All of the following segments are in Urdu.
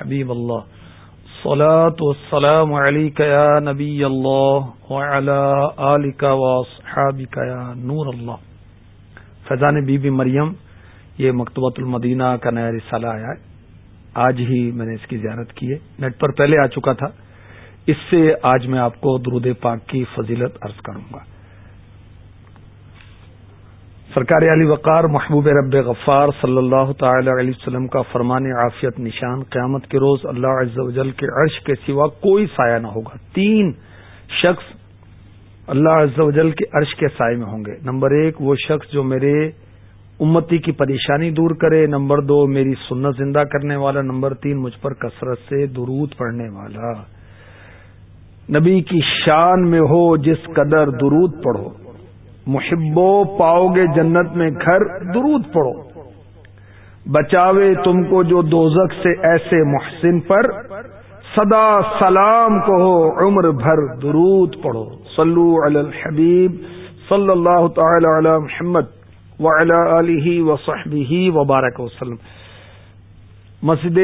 حبیب اللہ. صلاة والسلام علیک یا نبی اللہ وعلا آلک واصحابک یا نور اللہ. فیضان بی بی مریم، یہ مکتبۃ المدینہ کا نیا رسالہ آیا ہے. آج ہی میں نے اس کی زیارت کی ہے. نیٹ پر پہلے آ چکا تھا. اس سے آج میں آپ کو درود پاک کی فضیلت عرض کروں گا. سرکار علی وقار محبوب رب غفار صلی اللہ تعالی علیہ وسلم کا فرمان عافیت نشان قیامت کے روز اللہ عز و جل کے عرش کے سوا کوئی سایہ نہ ہوگا۔ تین شخص اللہ عز و جل کے عرش کے سائے میں ہوں گے۔ نمبر ایک، وہ شخص جو میرے امتی کی پریشانی دور کرے۔ نمبر دو، میری سنت زندہ کرنے والا۔ نمبر تین، مجھ پر کثرت سے درود پڑھنے والا۔ نبی کی شان میں ہو، جس قدر درود پڑھو۔ محبو پاؤ گے جنت میں گھر، درود پڑھو۔ بچاوے تم کو جو دوزک سے ایسے محسن پر، صدا سلام کہو عمر بھر، درود پڑھو۔ صلو علی الحبیب، صلی اللہ تعالی علی محمد وعلی علیہ وصحبہ وبارک وسلم۔ مسجد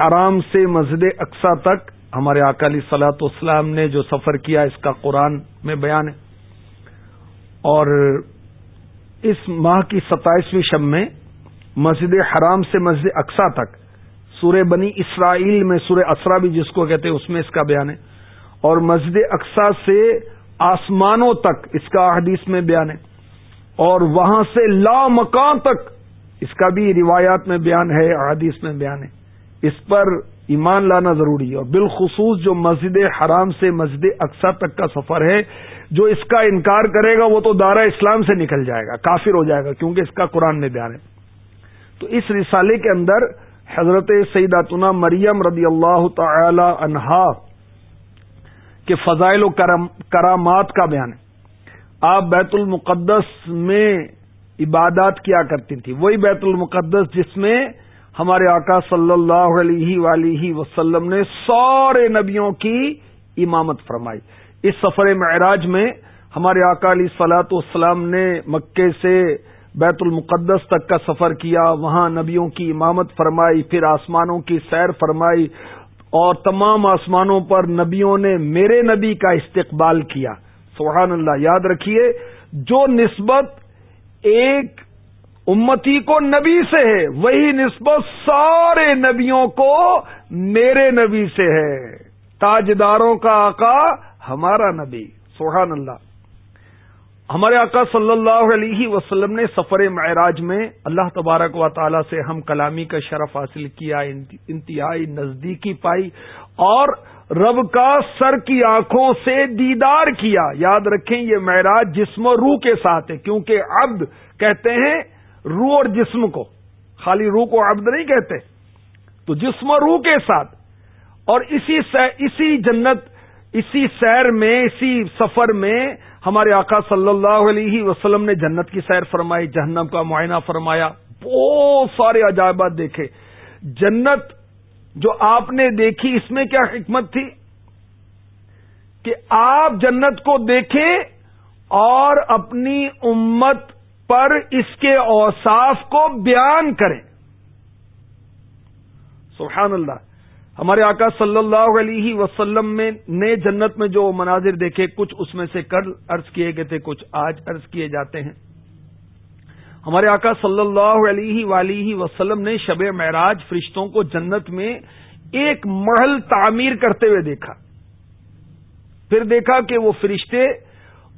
حرام سے مسجد اقسا تک ہمارے اکالی سلاط اسلام نے جو سفر کیا، اس کا قرآن میں بیان ہے۔ اور اس ماہ کی ستائیسویں شب میں مسجد حرام سے مسجد اقسا تک، سورہ بنی اسرائیل میں سورہ اسرا بھی جس کو کہتے ہیں، اس میں اس کا بیان ہے۔ اور مسجد اقسا سے آسمانوں تک اس کا حدیث میں بیان ہے۔ اور وہاں سے لا مکان تک اس کا بھی روایات میں بیان ہے، حدیث میں بیان ہے۔ اس پر ایمان لانا ضروری ہے اور بالخصوص جو مسجد حرام سے مسجد اقسا تک کا سفر ہے، جو اس کا انکار کرے گا، وہ تو دارا اسلام سے نکل جائے گا، کافر ہو جائے گا، کیونکہ اس کا قرآن میں بیان ہے۔ تو اس رسالے کے اندر حضرت سیداتنا مریم رضی اللہ تعالی عنہا کے فضائل و کرامات کا بیان ہے۔ آپ بیت المقدس میں عبادات کیا کرتی تھی وہی بیت المقدس جس میں ہمارے آقا صلی اللہ علیہ ولیہ وسلم نے سارے نبیوں کی امامت فرمائی۔ اس سفر معراج میں ہمارے آقا علی سلاۃ والسلام نے مکے سے بیت المقدس تک کا سفر کیا، وہاں نبیوں کی امامت فرمائی، پھر آسمانوں کی سیر فرمائی اور تمام آسمانوں پر نبیوں نے میرے نبی کا استقبال کیا۔ سبحان اللہ، یاد رکھیے، جو نسبت ایک امتی کو نبی سے ہے، وہی نسبت سارے نبیوں کو میرے نبی سے ہے۔ تاجداروں کا آقا ہمارا نبی، سبحان اللہ۔ ہمارے آقا صلی اللہ علیہ وسلم نے سفر معراج میں اللہ تبارک و تعالی سے ہم کلامی کا شرف حاصل کیا انتہائی نزدیکی پائی اور رب کا سر کی آنکھوں سے دیدار کیا۔ یاد رکھیں یہ معراج جسم و روح کے ساتھ ہے، کیونکہ عبد کہتے ہیں روح اور جسم کو خالی روح کو عبد نہیں کہتے تو جسم و روح کے ساتھ اور اسی اسی جنت، اسی سیر میں، اسی سفر میں ہمارے آقا صلی اللہ علیہ وسلم نے جنت کی سیر فرمائی، جہنم کا معائنہ فرمایا، بہت سارے عجائبات دیکھے۔ جنت جو آپ نے دیکھی، اس میں کیا حکمت تھی؟ کہ آپ جنت کو دیکھیں اور اپنی امت پر اس کے اوصاف کو بیان کریں۔ سبحان اللہ۔ ہمارے آقا صلی اللہ علیہ وسلم میں نے جنت میں جو مناظر دیکھے، کچھ اس میں سے کل عرض کیے گئے تھے، کچھ آج عرض کیے جاتے ہیں۔ ہمارے آقا صلی اللہ علیہ ولیہ وسلم نے شب معراج فرشتوں کو جنت میں ایک محل تعمیر کرتے ہوئے دیکھا۔ پھر دیکھا کہ وہ فرشتے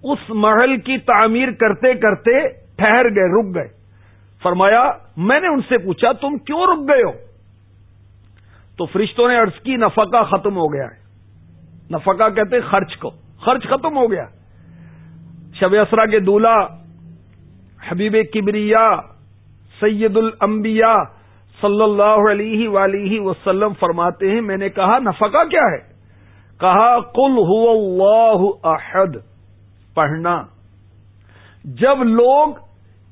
اس محل کی تعمیر کرتے کرتے ٹھہر گئے، رک گئے۔ فرمایا، میں نے ان سے پوچھا، تم کیوں رک گئے ہو؟ تو فرشتوں نے ارض کی، نفقہ ختم ہو گیا ہے۔ نفقہ کہتے خرچ کو۔ خرچ ختم ہو گیا۔ شب اسرا کے دولہ، حبیب کبریا، سید الانبیاء صلی اللہ علیہ ولیہ وسلم فرماتے ہیں، میں نے کہا، نفقہ کیا ہے؟ کہا کل اللہ احد، پڑھنا۔ جب لوگ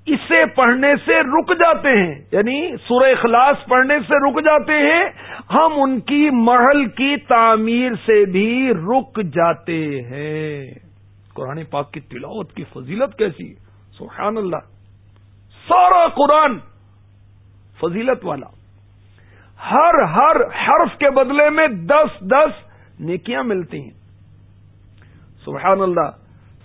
اسے پڑھنے سے رک جاتے ہیں۔ یعنی سورہ اخلاص پڑھنے سے رک جاتے ہیں۔ ہم ان کی محل کی تعمیر سے بھی رک جاتے ہیں۔ قرآن پاک کی تلاوت کی فضیلت کیسی؟ سبحان اللہ۔ سارا قرآن فضیلت والا۔ ہر ہر حرف کے بدلے میں دس دس نیکیاں ملتی ہیں۔ سبحان اللہ۔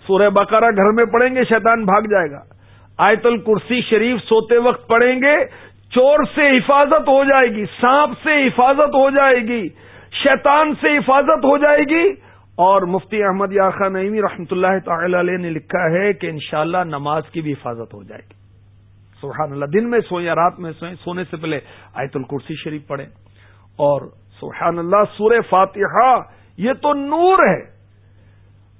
سورہ بقرہ گھر میں پڑھیں گے، شیطان بھاگ جائے گا۔ آیت الکرسی شریف سوتے وقت پڑھیں گے، چور سے حفاظت ہو جائے گی، سانپ سے حفاظت ہو جائے گی، شیطان سے حفاظت ہو جائے گی۔ اور مفتی احمد یاخا نعیمی رحمتہ اللہ تعالی علیہ نے لکھا ہے کہ انشاءاللہ نماز کی بھی حفاظت ہو جائے گی۔ سبحان اللہ، دن میں سوئیں یا رات میں سوئیں، سونے سے پہلے آیت الکرسی شریف پڑھیں۔ اور سبحان اللہ، سورہ فاتحہ، یہ تو نور ہے۔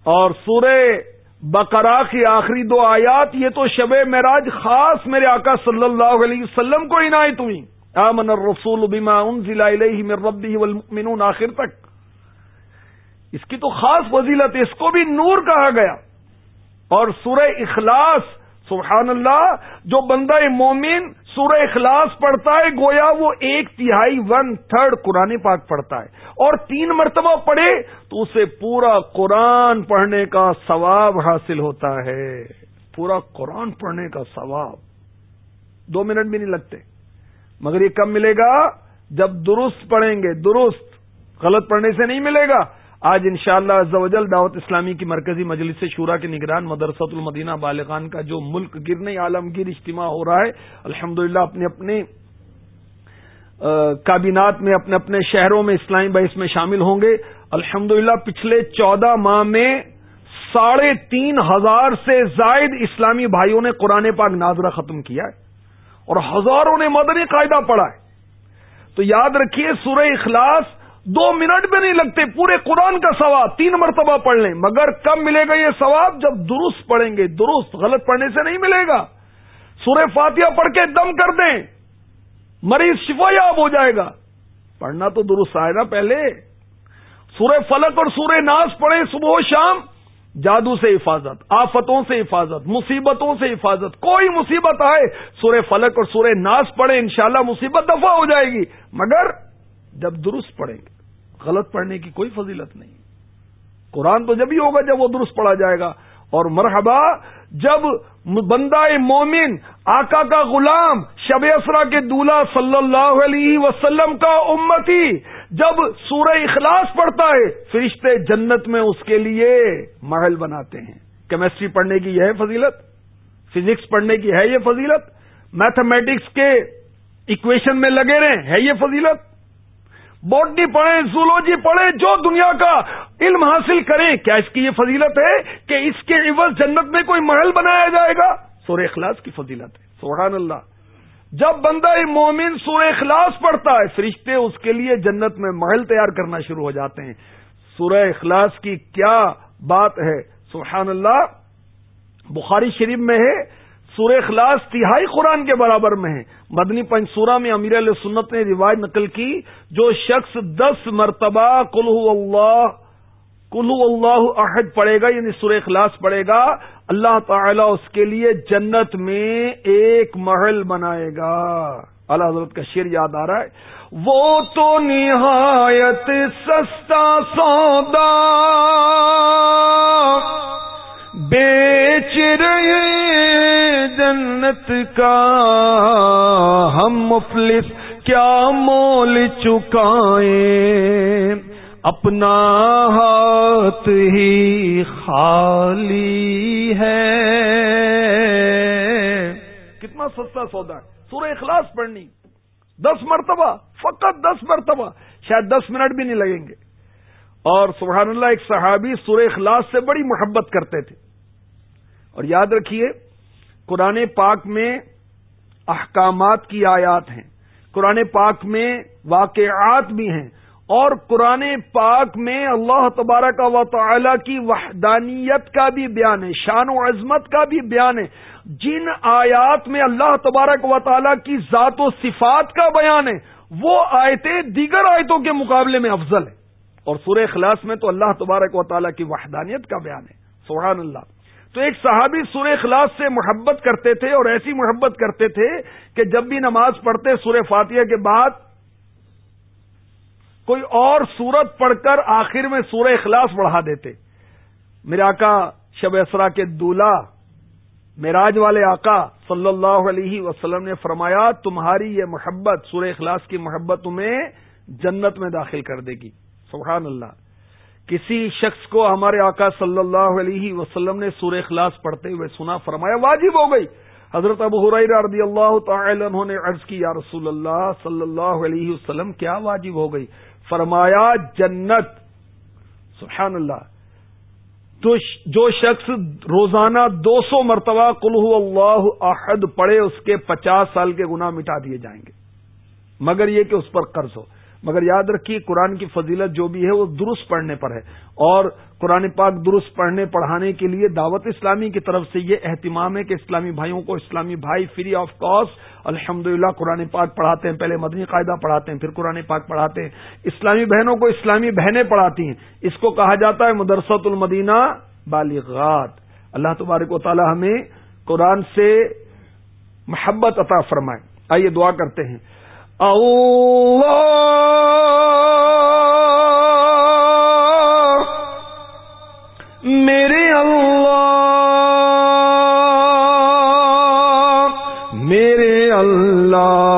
اور سورہ بقرہ کی آخری دو آیات، یہ تو شب معراج خاص میرے آقا صلی اللہ علیہ وسلم کو عنایت ہوئی۔ آمن الرسول بما انزل الیہ من ربہ والمؤمنون، آخر تک۔ اس کی تو خاص فضیلت، اس کو بھی نور کہا گیا۔ اور سورہ اخلاص، سبحان اللہ، جو بندہ مومن سورہ اخلاص پڑھتا ہے، گویا وہ ایک تہائی ون تھرڈ قرآن پاک پڑھتا ہے۔ اور تین مرتبہ پڑھے تو اسے پورا قرآن پڑھنے کا ثواب حاصل ہوتا ہے۔ پورا قرآن پڑھنے کا ثواب۔ دو منٹ بھی نہیں لگتے۔ مگر یہ کب ملے گا؟ جب درست پڑھیں گے۔ درست۔ غلط پڑھنے سے نہیں ملے گا۔ آج انشاءاللہ شاء اللہ دعوت اسلامی کی مرکزی مجلس شورا کے نگران مدرسۃ المدینہ بالغان کا جو ملک گرنے عالمگیر اجتماع ہو رہا ہے الحمد اپنے اپنے کابینات میں، اپنے اپنے شہروں میں اسلامی بحث میں شامل ہوں گے۔ الحمد پچھلے چودہ ماہ میں ساڑھے تین ہزار سے زائد اسلامی بھائیوں نے قرآن پاک ناظرہ ختم کیا ہے اور ہزاروں نے مدنی قاعدہ پڑھا ہے۔ تو یاد رکھیے، سورہ اخلاص دو منٹ بھی نہیں لگتے، پورے قرآن کا ثواب، تین مرتبہ پڑھ لیں۔ مگر کب ملے گا یہ ثواب؟ جب درست پڑھیں گے۔ درست، غلط پڑھنے سے نہیں ملے گا۔ سورہ فاتحہ پڑھ کے دم کر دیں۔ مریض شفا یاب ہو جائے گا۔ پڑھنا تو درست آئے نا پہلے۔ سورہ فلک اور سورہ ناز پڑھیں صبح و شام۔ جادو سے حفاظت، آفتوں سے حفاظت، مصیبتوں سے حفاظت۔ کوئی مصیبت آئے، سورہ فلک اور سورہ ناز پڑھیں، انشاءاللہ مصیبت دفع ہو جائے گی۔ مگر جب درست پڑھیں گے۔ غلط پڑھنے کی کوئی فضیلت نہیں۔ قرآن تو جب ہی ہوگا جب وہ درست پڑھا جائے گا۔ اور مرحبا، جب بندہ مومن، آقا کا غلام، شب اسرا کے دولہ صلی اللہ علیہ وسلم کا امتی جب سورہ اخلاص پڑھتا ہے، فرشتے جنت میں اس کے لیے محل بناتے ہیں۔ کیمسٹری پڑھنے کی یہ ہے فضیلت، فزکس پڑھنے کی ہے یہ فضیلت، میتھمیٹکس کے اکویشن میں لگے رہے ہے یہ فضیلت۔ باٹنی پڑھیں، زولوجی پڑھیں، جو دنیا کا علم حاصل کریں۔ کیا اس کی یہ فضیلت ہے کہ اس کے عوض جنت میں کوئی محل بنایا جائے گا؟ سورہ اخلاص کی فضیلت ہے۔ سبحان اللہ۔ جب بندہ مومن سورہ اخلاص پڑھتا ہے، فرشتے اس کے لیے جنت میں محل تیار کرنا شروع ہو جاتے ہیں۔ سورہ اخلاص کی کیا بات ہے؟ سبحان اللہ۔ بخاری شریف میں ہے۔ سورہ اخلاص تہائی قرآن کے برابر میں ہے۔ مدنی پنچورا میں امیر علیہ سنت نے روایت نقل کی، جو شخص دس مرتبہ کلو اللہ کلو اللہ عہد پڑے گا یعنی سورہ اخلاص پڑے گا، اللہ تعالی اس کے لیے جنت میں ایک محل بنائے گا۔ اللہ حضرت کا شیر یاد آ رہا ہے۔ وہ تو نہایت سستا سودا بیچ رہے جنت کا، ہم مفلس کیا مول چکائیں؟ اپنا ہاتھ ہی خالی ہے۔ کتنا سستا سودا ہے۔ سورہ اخلاص پڑھنی۔ دس مرتبہ، فقط دس مرتبہ۔ شاید دس منٹ بھی نہیں لگیں گے۔ اور سبحان اللہ، ایک صحابی سورہ اخلاص سے بڑی محبت کرتے تھے۔ اور یاد رکھیے، قرآن پاک میں احکامات کی آیات ہیں۔ قرآن پاک میں واقعات بھی ہیں۔ اور قرآن پاک میں اللہ تبارک و تعالی کی وحدانیت کا بھی بیان ہے، شان و عظمت کا بھی بیان ہے۔ جن آیات میں اللہ تبارک و تعالی کی ذات و صفات کا بیان ہے، وہ آیتیں دیگر آیتوں کے مقابلے میں افضل ہیں۔ اور سورہ اخلاص میں تو اللہ تبارک و تعالی کی وحدانیت کا بیان ہے۔ سبحان اللہ۔ تو ایک صحابی سورہ اخلاص سے محبت کرتے تھے اور ایسی محبت کرتے تھے کہ جب بھی نماز پڑھتے سورہ فاتحہ کے بعد کوئی اور سورت پڑھ کر آخر میں سورہ اخلاص بڑھا دیتے۔ میرے آقا شب اسرا کے دولہ، معراج والے آقا صلی اللہ علیہ وسلم نے فرمایا، تمہاری یہ محبت، سورہ اخلاص کی محبت تمہیں جنت میں داخل کر دے گی۔ سبحان اللہ۔ کسی شخص کو ہمارے آقا صلی اللہ علیہ وسلم نے سورہ اخلاص پڑھتے ہوئے سنا، فرمایا، واجب ہو گئی۔ حضرت ابو حریر رضی اللہ تعالی عنہ نے عرض کی، یا رسول اللہ صلی اللہ علیہ وسلم، کیا واجب ہو گئی؟ فرمایا، جنت۔ سبحان اللہ۔ تو جو شخص روزانہ دو سو مرتبہ کلو اللہ احد پڑے اس کے پچاس سال کے گناہ مٹا دیے جائیں گے۔ مگر یہ کہ اس پر قرض ہو۔ مگر یاد رکھیے قرآن کی فضیلت جو بھی ہے وہ درست پڑھنے پر ہے اور قرآن پاک درست پڑھنے پڑھانے کے لیے دعوت اسلامی کی طرف سے یہ اہتمام ہے کہ اسلامی بھائیوں کو اسلامی بھائی فری آف کاسٹ الحمد للہ قرآن پاک پڑھاتے ہیں، پہلے مدنی قاعدہ پڑھاتے ہیں، پھر قرآن پاک پڑھاتے ہیں۔ اسلامی بہنوں کو اسلامی بہنیں پڑھاتی ہیں۔ اس کو کہا جاتا ہے مدرسۃ المدینہ بالغات۔ اللہ تبارک و تعالی ہمیں قرآن سے محبت عطا فرمائے۔ آئیے دعا کرتے ہیں۔ اللہ میرے اللہ میرے اللہ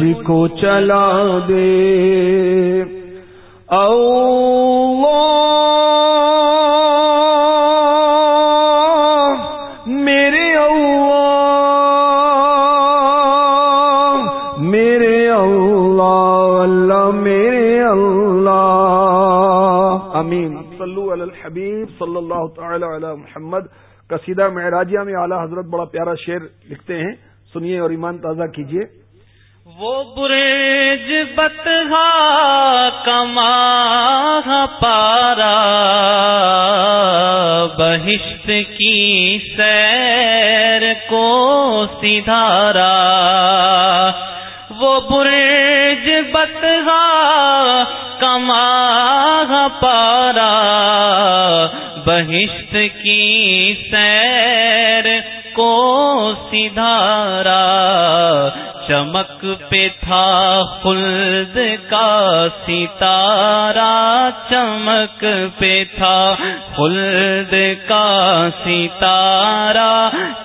مجھ کو چلا دے۔ او میرے اللہ میرے اللہ اللہ میرے اللہ۔ امین صلو علی الحبیب صلی اللہ تعالی علی محمد۔ قصیدہ معراجیہ میں اعلیٰ حضرت بڑا پیارا شعر لکھتے ہیں۔ سنیے اور ایمان تازہ کیجیے۔ وہ برج بتہا کما پارا، بہشت کی سیر کو سدھارا۔ وہ برج بتہا کما پارا، بہشت کی سیر کو سدھارا۔ چمک پہ تھا خلد کا ستارہ، چمک پہ تھا خلد کا ستارہ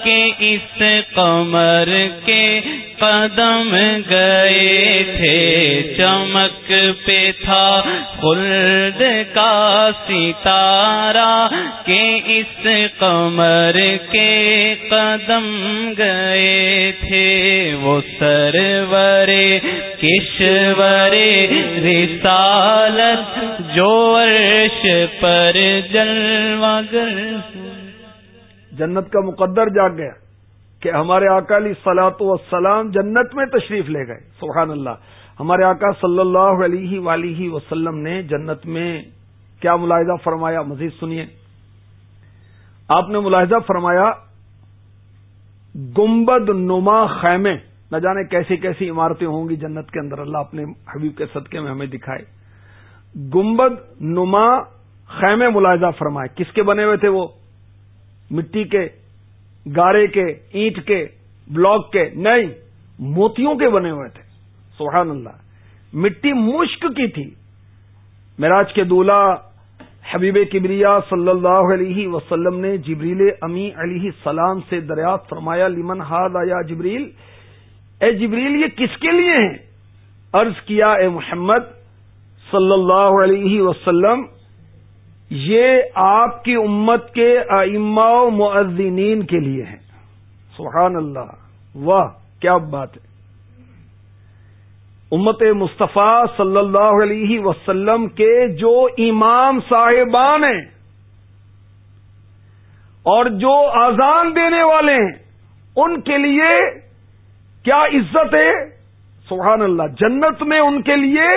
کہ اس قمر کے قدم گئے تھے، چمک پہ تھا خلد کا ستارہ کہ اس قمر کے قدم گئے تھے وہ سرورے کشورے رسالت جو عرش پر جلوگر جنت کا مقدر جاگ گیا کہ ہمارے اکالی سلاط وسلام جنت میں تشریف لے گئے، سبحان اللہ۔ ہمارے آقا صلی اللہ علیہ ولیہ وسلم نے جنت میں کیا ملاحظہ فرمایا؟ مزید سنیے۔ آپ نے ملاحظہ فرمایا، گمبد نما خیمے، نہ جانے کیسی کیسی عمارتیں ہوں گی جنت کے اندر، اللہ اپنے حبیب کے صدقے میں ہمیں دکھائے۔ گمبد نما خیمے ملاحظہ فرمائے۔ کس کے بنے ہوئے تھے وہ؟ مٹی کے، گارے کے، اینٹ کے، بلاک کے، نہیں، موتیوں کے بنے ہوئے تھے۔ سبحان اللہ۔ مٹی مشک کی تھی۔ مراج کے دولہ حبیب کبریا صلی اللہ علیہ وسلم نے جبریل امی علیہ السلام سے دریافت فرمایا لیمن ہاد آیا جبریل؟ اے جبریل، یہ کس کے لیے ہیں؟ عرض کیا، اے محمد صلی اللہ علیہ وسلم، یہ آپ کی امت کے ائمہ و معذنین کے لیے ہیں۔ سبحان اللہ، واہ، کیا بات ہے۔ امت مصطفیٰ صلی اللہ علیہ وسلم کے جو امام صاحبان ہیں اور جو آزان دینے والے ہیں، ان کے لیے کیا عزت ہے؟ سبحان اللہ، جنت میں ان کے لیے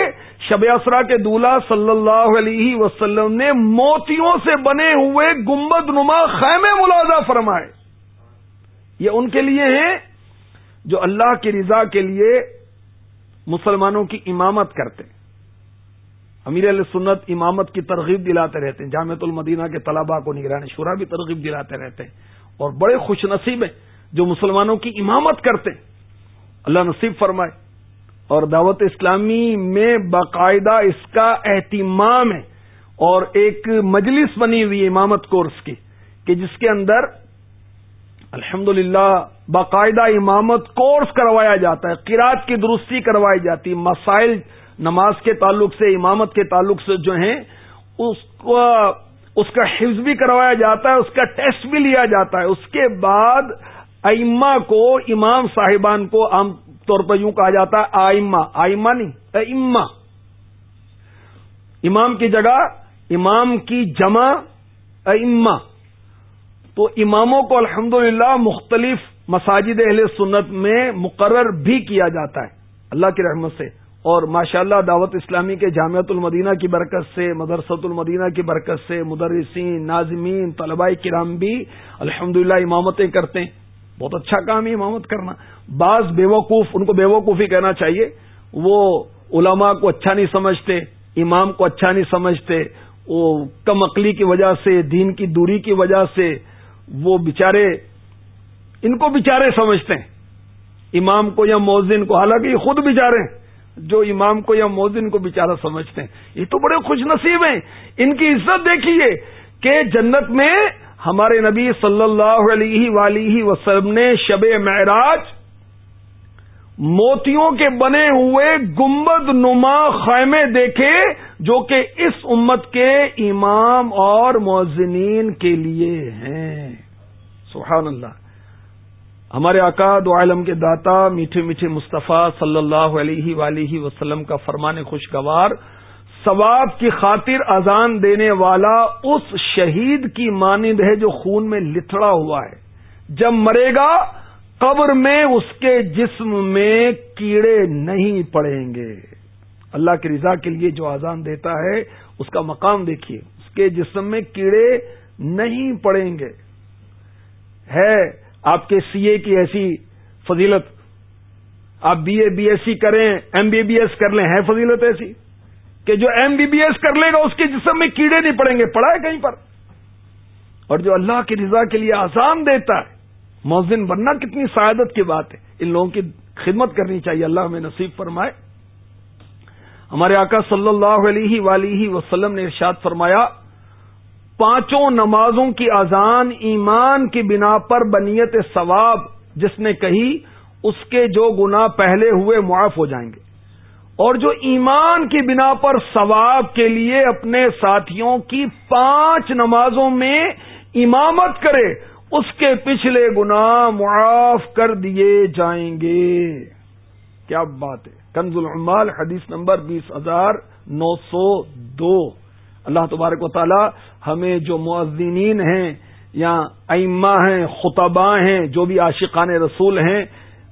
شب اسرا کے دولہ صلی اللہ علیہ وسلم نے موتیوں سے بنے ہوئے گمبد نما خیمے ملازہ فرمائے۔ یہ ان کے لیے ہیں جو اللہ کی رضا کے لیے مسلمانوں کی امامت کرتے امیر علیہ سنت امامت کی ترغیب دلاتے رہتے ہیں۔ جامعت المدینہ کے طلباء کو نگران شورا بھی ترغیب دلاتے رہتے ہیں۔ اور بڑے خوش نصیب ہیں جو مسلمانوں کی امامت کرتے ہیں۔ اللہ نصیب فرمائے۔ اور دعوت اسلامی میں باقاعدہ اس کا اہتمام ہے۔ اور ایک مجلس بنی ہوئی امامت کورس کی کہ جس کے اندر الحمد باقاعدہ امامت کورس کروایا جاتا ہے قرآت کی درستی کروائی جاتی مسائل نماز کے تعلق سے، امامت کے تعلق سے جو ہیں، اس کو، اس کا حفظ بھی کروایا جاتا ہے، اس کا ٹیسٹ بھی لیا جاتا ہے۔ اس کے بعد ائمہ کو، امام صاحبان کو عام طور پر یوں کہا جاتا ہے آئمہ آئمہ نہیں، ائمہ۔ امام کی جگہ، امام کی جمع، ائمہ۔ تو اماموں کو الحمد مختلف مساجد اہل سنت میں مقرر بھی کیا جاتا ہے، اللہ کی رحمت سے۔ اور ماشاء اللہ دعوت اسلامی کے جامعت المدینہ کی برکت سے، مدرسۃ المدینہ کی برکت سے، مدرسین، ناظمین، طلباء کرام بھی الحمد امامتیں کرتے ہیں۔ بہت اچھا کام ہے امامت کرنا۔ بعض بے وقوف ان کو بے وقوفی کہنا چاہیے، وہ علماء کو اچھا نہیں سمجھتے، امام کو اچھا نہیں سمجھتے، وہ کم عقلی کی وجہ سے، دین کی دوری کی وجہ سے وہ بیچارے ان کو بیچارے سمجھتے ہیں۔ امام کو یا موزن کو، حالانکہ یہ خود بچارے جو امام کو یا موزن کو بیچارہ سمجھتے ہیں۔ یہ تو بڑے خوش نصیب ہیں۔ ان کی عزت دیکھیے کہ جنت میں ہمارے نبی صلی اللہ علیہ ولی وسلم نے شب معراج موتیوں کے بنے ہوئے گمبد نما خیمے دیکھے جو کہ اس امت کے امام اور موزنین کے لیے ہیں۔ سبحان اللہ۔ ہمارے آقا دو عالم کے داتا میٹھے میٹھے مصطفیٰ صلی اللہ علیہ ولیہ وسلم کا فرمان خوشگوار، ثواب کی خاطر اذان دینے والا اس شہید کی مانند ہے جو خون میں لتڑا ہوا ہے۔ جب مرے گا قبر میں اس کے جسم میں کیڑے نہیں پڑیں گے۔ اللہ کی رضا کے لیے جو آزان دیتا ہے، اس کا مقام دیکھیے۔ اس کے جسم میں کیڑے نہیں پڑیں گے۔ ہے، آپ کے سی اے کی ایسی فضیلت۔ آپ B A, B S C کریں، ایم بی بی ایس کر لیں، ہے فضیلت ایسی؟ کہ جو ایم بی بی ایس کر لے گا، اس کے جسم میں کیڑے نہیں پڑیں گے، پڑا ہے کہیں پر۔ اور جو اللہ کی رضا کے لیے آسان دیتا ہے موزن بننا کتنی سعادت کی بات ہے۔ ان لوگوں کی خدمت کرنی چاہیے۔ اللہ ہمیں نصیب فرمائے۔ ہمارے آقا صلی اللہ علیہ ولیہ وسلم نے ارشاد فرمایا، پانچوں نمازوں کی اذان ایمان کی بنا پر بنیت ثواب، جس نے کہی، اس کے جو گنا پہلے ہوئے معاف ہو جائیں گے۔ اور جو ایمان کی بنا پر ثواب کے لیے اپنے ساتھیوں کی پانچ نمازوں میں امامت کرے اس کے پچھلے گنا معاف کر دیے جائیں گے۔ کیا بات ہے؟ کنز العمال حدیث نمبر بیس ہزار نو سو دو۔ اللہ تبارک و تعالی ہمیں جو معذنین ہیں یا ائمہ ہیں خطبہ ہیں، جو بھی عاشقان رسول ہیں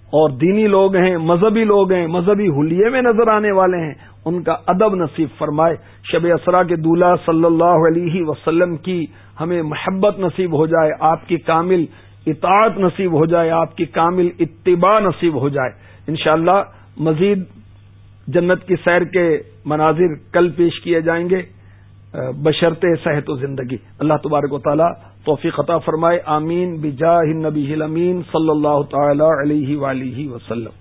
اور دینی لوگ ہیں، مذہبی لوگ ہیں، مذہبی حلیے میں نظر آنے والے ہیں، ان کا ادب نصیب فرمائے۔ شب اسرا کے دولہ صلی اللہ علیہ وسلم کی ہمیں محبت نصیب ہو جائے، آپ کی کامل اطاعت نصیب ہو جائے، آپ کی کامل اتباع نصیب ہو جائے۔ انشاءاللہ مزید جنت کی سیر کے مناظر کل پیش کیے جائیں گے بشرط صحت و زندگی۔ اللہ تبارک و تعالی توفیق عطا فرمائے۔ آمین۔ بجاہ نبی امین صلی اللہ تعالی علیہ ولیہ وسلم۔